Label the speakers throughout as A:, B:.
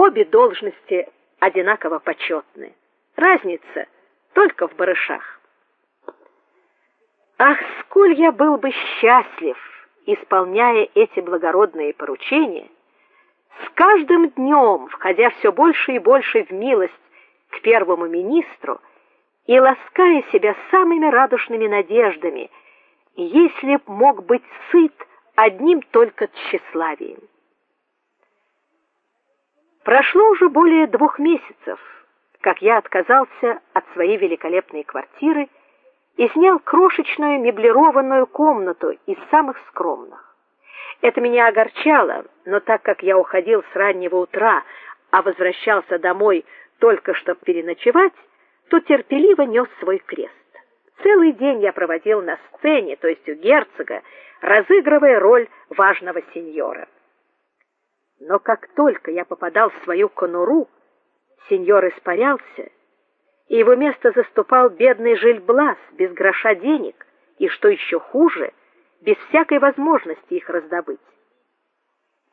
A: Обе должности одинаково почетны. Разница только в барышах. Ах, сколь я был бы счастлив, исполняя эти благородные поручения, с каждым днем входя все больше и больше в милость к первому министру и лаская себя самыми радушными надеждами, если б мог быть сыт одним только тщеславием. Прошло уже более двух месяцев, как я отказался от своей великолепной квартиры и снял крошечную меблированную комнату из самых скромных. Это меня огорчало, но так как я уходил с раннего утра, а возвращался домой только чтобы переночевать, то терпеливо нес свой крест. Целый день я проводил на сцене, то есть у герцога, разыгрывая роль важного сеньора. Но как только я попадал в свою конуру, сеньор испарялся, и его место заступал бедный Жильблас без гроша денег, и что еще хуже, без всякой возможности их раздобыть.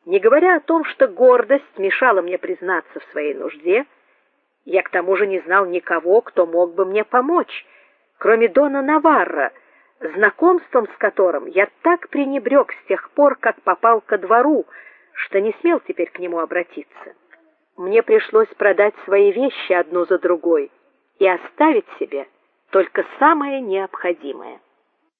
A: Не говоря о том, что гордость мешала мне признаться в своей нужде, я к тому же не знал никого, кто мог бы мне помочь, кроме дона Наварра, знакомством с которым я так пренебрег с тех пор, как попал ко двору, что не смел теперь к нему обратиться. Мне пришлось продать свои вещи одну за другой и оставить себе только самое необходимое.